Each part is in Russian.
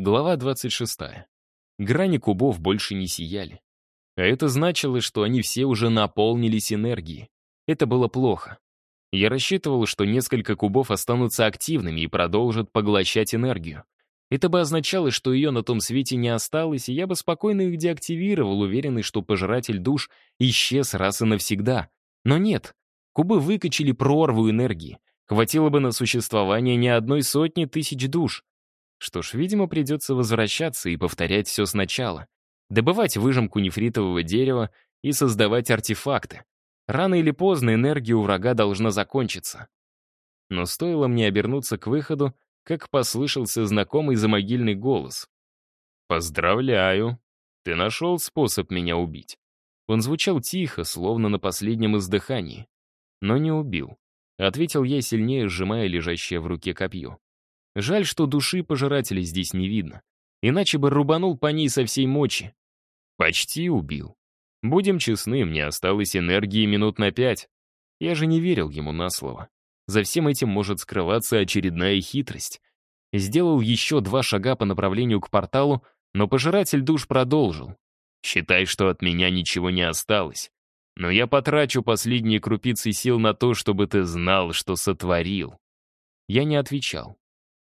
Глава 26. Грани кубов больше не сияли. А это значило, что они все уже наполнились энергией. Это было плохо. Я рассчитывал, что несколько кубов останутся активными и продолжат поглощать энергию. Это бы означало, что ее на том свете не осталось, и я бы спокойно их деактивировал, уверенный, что пожиратель душ исчез раз и навсегда. Но нет. Кубы выкачали прорву энергии. Хватило бы на существование не одной сотни тысяч душ. Что ж, видимо, придется возвращаться и повторять все сначала. Добывать выжимку нефритового дерева и создавать артефакты. Рано или поздно энергия у врага должна закончиться. Но стоило мне обернуться к выходу, как послышался знакомый замогильный голос. «Поздравляю! Ты нашел способ меня убить». Он звучал тихо, словно на последнем издыхании. Но не убил. Ответил я, сильнее сжимая лежащее в руке копье. Жаль, что души пожирателей здесь не видно. Иначе бы рубанул по ней со всей мочи. Почти убил. Будем честны, мне осталось энергии минут на пять. Я же не верил ему на слово. За всем этим может скрываться очередная хитрость. Сделал еще два шага по направлению к порталу, но пожиратель душ продолжил. «Считай, что от меня ничего не осталось. Но я потрачу последние крупицы сил на то, чтобы ты знал, что сотворил». Я не отвечал.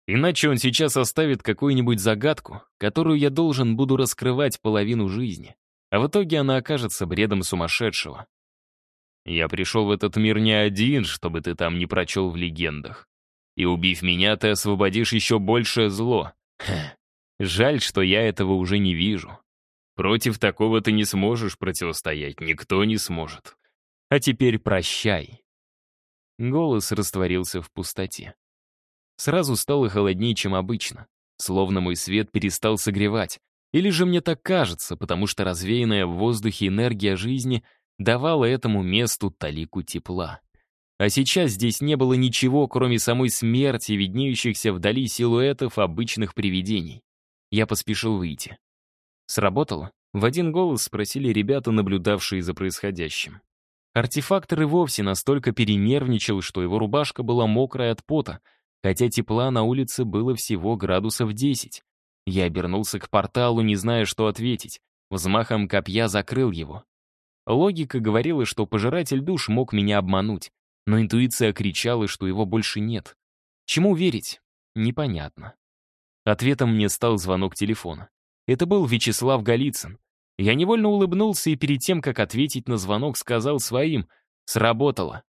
Иначе он сейчас оставит какую-нибудь загадку, которую я должен буду раскрывать половину жизни, а в итоге она окажется бредом сумасшедшего. Я пришел в этот мир не один, чтобы ты там не прочел в легендах. И убив меня, ты освободишь еще большее зло. Ха. Жаль, что я этого уже не вижу. Против такого ты не сможешь противостоять, никто не сможет. А теперь прощай. Голос растворился в пустоте. Сразу стало холоднее, чем обычно. Словно мой свет перестал согревать. Или же мне так кажется, потому что развеянная в воздухе энергия жизни давала этому месту талику тепла. А сейчас здесь не было ничего, кроме самой смерти, виднеющихся вдали силуэтов обычных привидений. Я поспешил выйти. Сработало? В один голос спросили ребята, наблюдавшие за происходящим. Артефактор и вовсе настолько перенервничал, что его рубашка была мокрая от пота, хотя тепла на улице было всего градусов 10. Я обернулся к порталу, не зная, что ответить. Взмахом копья закрыл его. Логика говорила, что пожиратель душ мог меня обмануть, но интуиция кричала, что его больше нет. Чему верить? Непонятно. Ответом мне стал звонок телефона. Это был Вячеслав Голицын. Я невольно улыбнулся и перед тем, как ответить на звонок, сказал своим «Сработало».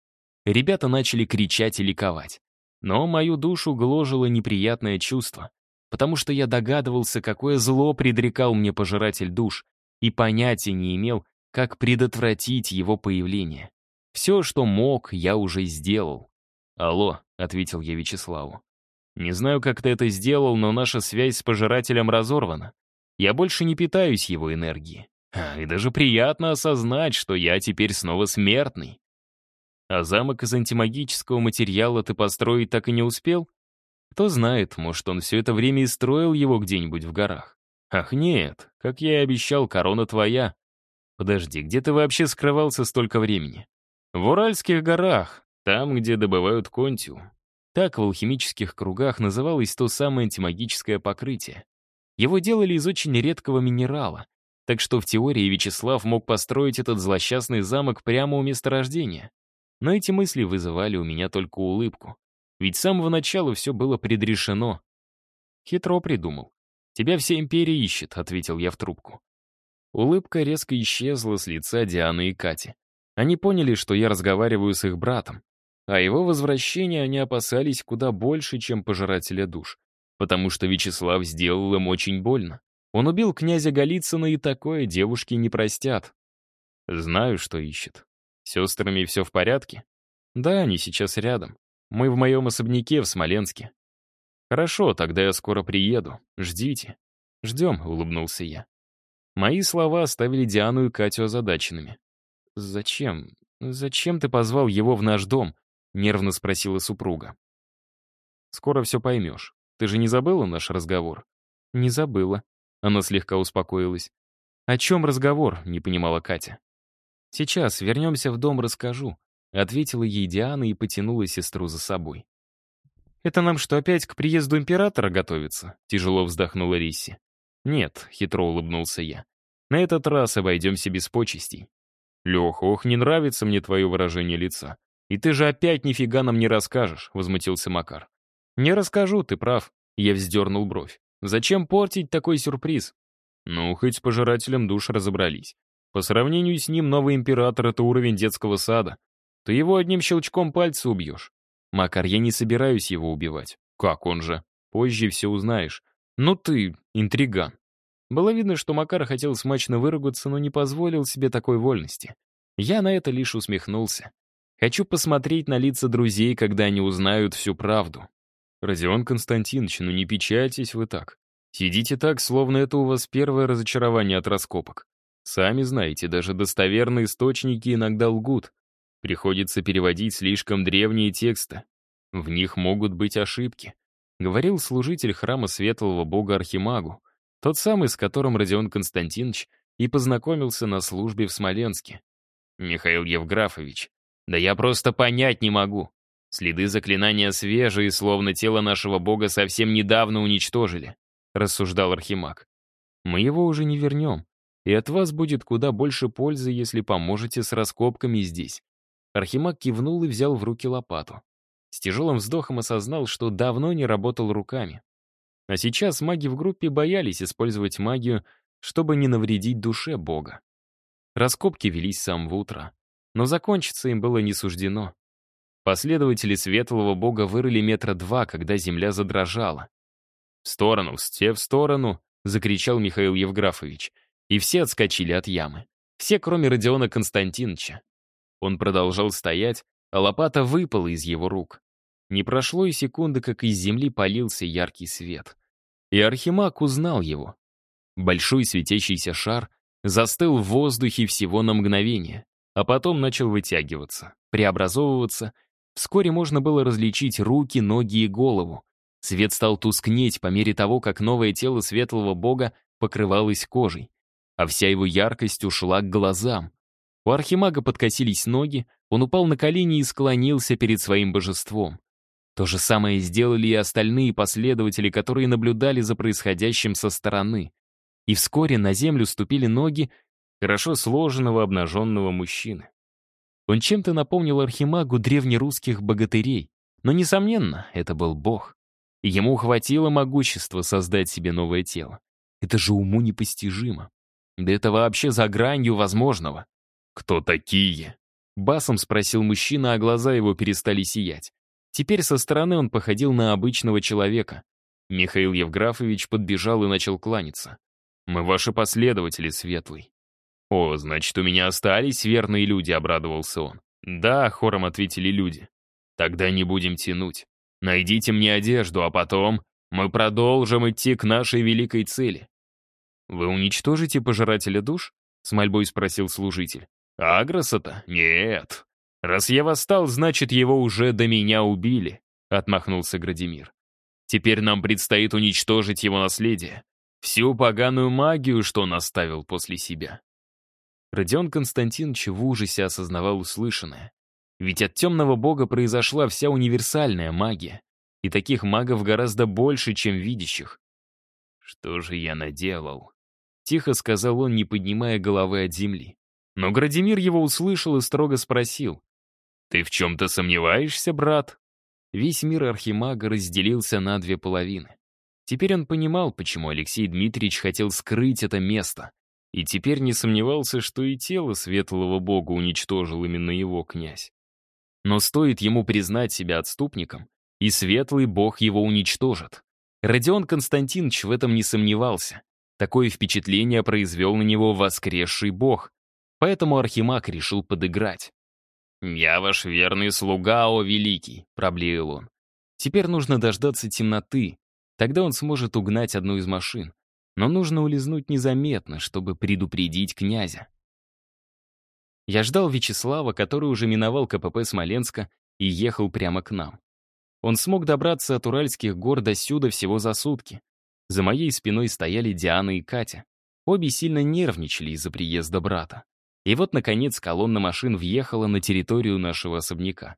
Ребята начали кричать и ликовать. Но мою душу гложило неприятное чувство, потому что я догадывался, какое зло предрекал мне пожиратель душ, и понятия не имел, как предотвратить его появление. Все, что мог, я уже сделал. «Алло», — ответил я Вячеславу. «Не знаю, как ты это сделал, но наша связь с пожирателем разорвана. Я больше не питаюсь его энергией. И даже приятно осознать, что я теперь снова смертный. А замок из антимагического материала ты построить так и не успел? Кто знает, может, он все это время и строил его где-нибудь в горах. Ах нет, как я и обещал, корона твоя. Подожди, где ты вообще скрывался столько времени? В Уральских горах, там, где добывают контиум. Так в алхимических кругах называлось то самое антимагическое покрытие. Его делали из очень редкого минерала, так что в теории Вячеслав мог построить этот злосчастный замок прямо у месторождения. Но эти мысли вызывали у меня только улыбку. Ведь с самого начала все было предрешено. Хитро придумал. «Тебя вся империя ищет», — ответил я в трубку. Улыбка резко исчезла с лица Дианы и Кати. Они поняли, что я разговариваю с их братом. А его возвращения они опасались куда больше, чем пожирателя душ. Потому что Вячеслав сделал им очень больно. Он убил князя Голицына, и такое девушки не простят. Знаю, что ищет. Сестрами все в порядке? Да, они сейчас рядом. Мы в моем особняке в Смоленске. Хорошо, тогда я скоро приеду. Ждите. Ждем, улыбнулся я. Мои слова оставили Диану и Катю озадаченными. «Зачем? Зачем ты позвал его в наш дом?» — нервно спросила супруга. «Скоро все поймешь. Ты же не забыла наш разговор?» «Не забыла». Она слегка успокоилась. «О чем разговор?» — не понимала Катя. «Сейчас вернемся в дом, расскажу», — ответила ей Диана и потянула сестру за собой. «Это нам что, опять к приезду императора готовиться?» — тяжело вздохнула Рисси. «Нет», — хитро улыбнулся я. «На этот раз обойдемся без почестей». «Леха, ох, не нравится мне твое выражение лица. И ты же опять нифига нам не расскажешь», — возмутился Макар. «Не расскажу, ты прав», — я вздернул бровь. «Зачем портить такой сюрприз?» Ну, хоть с пожирателем душ разобрались. По сравнению с ним новый император — это уровень детского сада. Ты его одним щелчком пальца убьешь. Макар, я не собираюсь его убивать. Как он же? Позже все узнаешь. Ну ты интриган. Было видно, что Макар хотел смачно выругаться, но не позволил себе такой вольности. Я на это лишь усмехнулся. Хочу посмотреть на лица друзей, когда они узнают всю правду. Родион Константинович, ну не печальтесь вы так. Сидите так, словно это у вас первое разочарование от раскопок. Сами знаете, даже достоверные источники иногда лгут. Приходится переводить слишком древние тексты. В них могут быть ошибки. Говорил служитель храма светлого бога Архимагу, тот самый, с которым Родион Константинович и познакомился на службе в Смоленске. Михаил Евграфович, да я просто понять не могу. Следы заклинания свежие, словно тело нашего бога совсем недавно уничтожили, рассуждал Архимаг. Мы его уже не вернем, и от вас будет куда больше пользы, если поможете с раскопками здесь. Архимаг кивнул и взял в руки лопату. С тяжелым вздохом осознал, что давно не работал руками. А сейчас маги в группе боялись использовать магию, чтобы не навредить душе бога. Раскопки велись с самого утра, но закончиться им было не суждено. Последователи светлого бога вырыли метра два, когда земля задрожала. «В сторону, все в сторону!» — закричал Михаил Евграфович. И все отскочили от ямы. Все, кроме Родиона Константиновича. Он продолжал стоять, а лопата выпала из его рук. Не прошло и секунды, как из земли полился яркий свет. И Архимаг узнал его. Большой светящийся шар застыл в воздухе всего на мгновение, а потом начал вытягиваться, преобразовываться. Вскоре можно было различить руки, ноги и голову. Свет стал тускнеть по мере того, как новое тело светлого бога покрывалось кожей, а вся его яркость ушла к глазам. У архимага подкосились ноги, он упал на колени и склонился перед своим божеством. То же самое сделали и остальные последователи, которые наблюдали за происходящим со стороны. И вскоре на землю ступили ноги хорошо сложенного обнаженного мужчины. Он чем-то напомнил архимагу древнерусских богатырей, но, несомненно, это был бог. Ему хватило могущества создать себе новое тело. Это же уму непостижимо. Да это вообще за гранью возможного. «Кто такие?» Басом спросил мужчина, а глаза его перестали сиять. Теперь со стороны он походил на обычного человека. Михаил Евграфович подбежал и начал кланяться. «Мы ваши последователи, Светлый». «О, значит, у меня остались верные люди», — обрадовался он. «Да», — хором ответили люди. «Тогда не будем тянуть. Найдите мне одежду, а потом мы продолжим идти к нашей великой цели». «Вы уничтожите пожирателя душ?» — с мольбой спросил служитель. «Агроса-то? Нет. Раз я восстал, значит, его уже до меня убили», — отмахнулся Градимир. «Теперь нам предстоит уничтожить его наследие, всю поганую магию, что он оставил после себя». Родион Константинович в ужасе осознавал услышанное. Ведь от темного бога произошла вся универсальная магия, и таких магов гораздо больше, чем видящих. «Что же я наделал?» — тихо сказал он, не поднимая головы от земли. Но Градимир его услышал и строго спросил. «Ты в чем-то сомневаешься, брат?» Весь мир Архимага разделился на две половины. Теперь он понимал, почему Алексей Дмитриевич хотел скрыть это место. И теперь не сомневался, что и тело светлого бога уничтожил именно его князь. Но стоит ему признать себя отступником, и светлый бог его уничтожит. Родион Константинович в этом не сомневался. Такое впечатление произвел на него воскресший бог, Поэтому Архимаг решил подыграть. «Я ваш верный слуга, о великий», — проблеял он. «Теперь нужно дождаться темноты. Тогда он сможет угнать одну из машин. Но нужно улизнуть незаметно, чтобы предупредить князя». Я ждал Вячеслава, который уже миновал КПП Смоленска и ехал прямо к нам. Он смог добраться от Уральских гор до сюда всего за сутки. За моей спиной стояли Диана и Катя. Обе сильно нервничали из-за приезда брата. И вот, наконец, колонна машин въехала на территорию нашего особняка.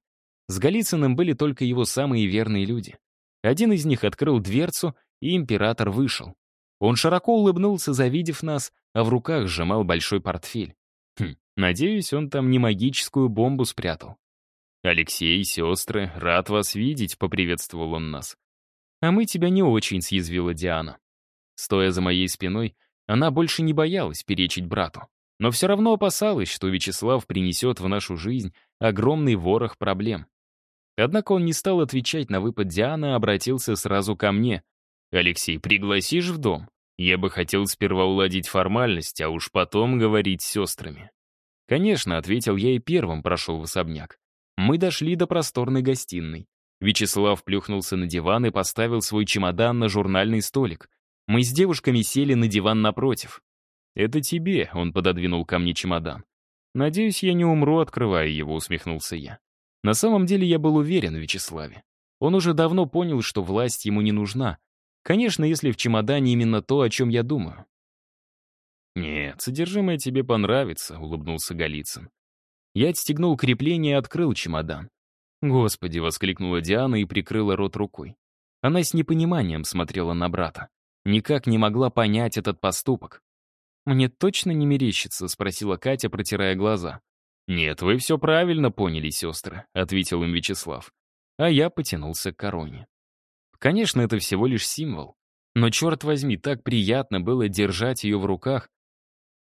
С Голицыным были только его самые верные люди. Один из них открыл дверцу, и император вышел. Он широко улыбнулся, завидев нас, а в руках сжимал большой портфель. Хм, надеюсь, он там не магическую бомбу спрятал. «Алексей, сестры, рад вас видеть», — поприветствовал он нас. «А мы тебя не очень», — съязвила Диана. Стоя за моей спиной, она больше не боялась перечить брату, но все равно опасалась, что Вячеслав принесет в нашу жизнь огромный ворох проблем. Однако он не стал отвечать на выпад Дианы, а обратился сразу ко мне. «Алексей, пригласишь в дом? Я бы хотел сперва уладить формальность, а уж потом говорить с сестрами». «Конечно», — ответил я и первым прошел в особняк. Мы дошли до просторной гостиной. Вячеслав плюхнулся на диван и поставил свой чемодан на журнальный столик. Мы с девушками сели на диван напротив. «Это тебе», — он пододвинул ко мне чемодан. «Надеюсь, я не умру, открывая его», — усмехнулся я. На самом деле я был уверен в Вячеславе. Он уже давно понял, что власть ему не нужна. Конечно, если в чемодане именно то, о чем я думаю. «Нет, содержимое тебе понравится», — улыбнулся Голицын. Я отстегнул крепление и открыл чемодан. «Господи!» — воскликнула Диана и прикрыла рот рукой. Она с непониманием смотрела на брата. Никак не могла понять этот поступок. «Мне точно не мерещится?» — спросила Катя, протирая глаза. «Нет, вы все правильно поняли, сестры», — ответил им Вячеслав. А я потянулся к короне. Конечно, это всего лишь символ. Но, черт возьми, так приятно было держать ее в руках,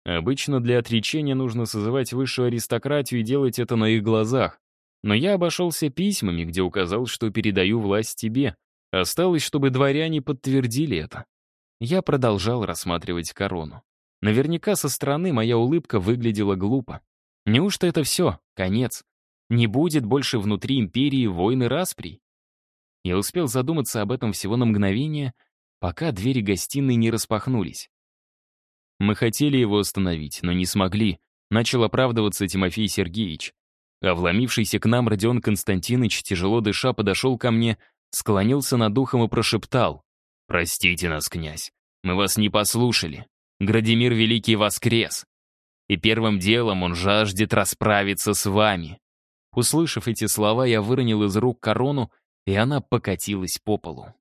Обычно для отречения нужно созывать высшую аристократию и делать это на их глазах. Но я обошелся письмами, где указал, что передаю власть тебе. Осталось, чтобы дворяне подтвердили это. Я продолжал рассматривать корону. Наверняка со стороны моя улыбка выглядела глупо. Неужто это все? Конец? Не будет больше внутри империи войны расприй? Я успел задуматься об этом всего на мгновение, пока двери гостиной не распахнулись. Мы хотели его остановить, но не смогли. Начал оправдываться Тимофей Сергеевич. А вломившийся к нам Родион Константинович, тяжело дыша, подошел ко мне, склонился над ухом и прошептал. «Простите нас, князь, мы вас не послушали. Градимир Великий воскрес. И первым делом он жаждет расправиться с вами». Услышав эти слова, я выронил из рук корону, и она покатилась по полу.